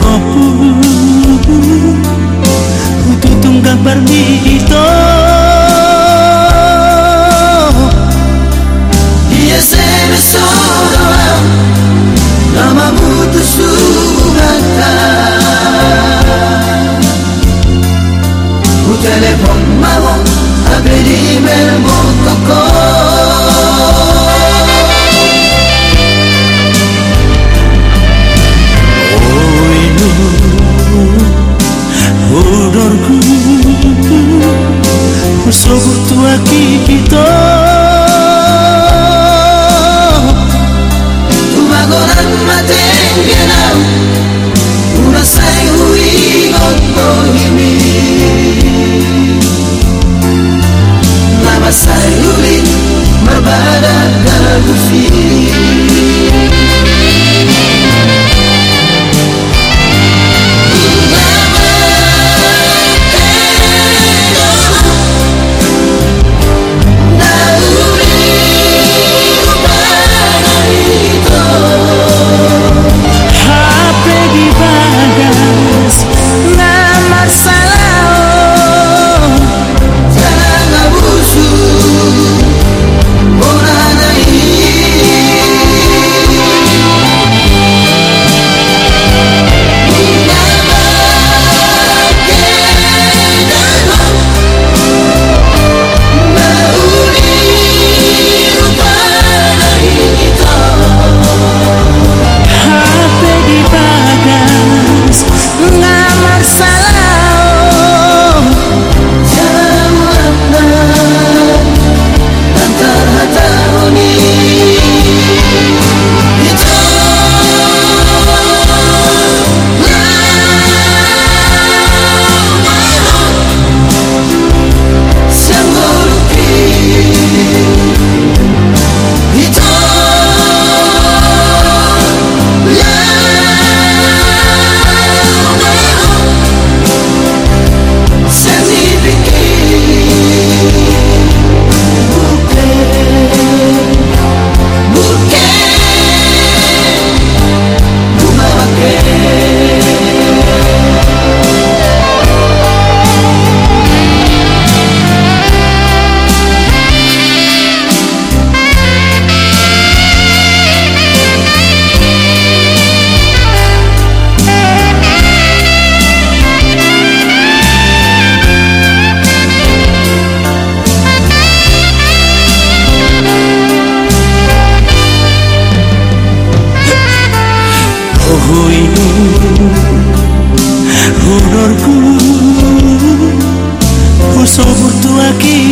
opo Kudu tunggah bernito Ia sene sodoan Lama mutu sugatan Ku telepon mawon Abedi sou por tu aqui.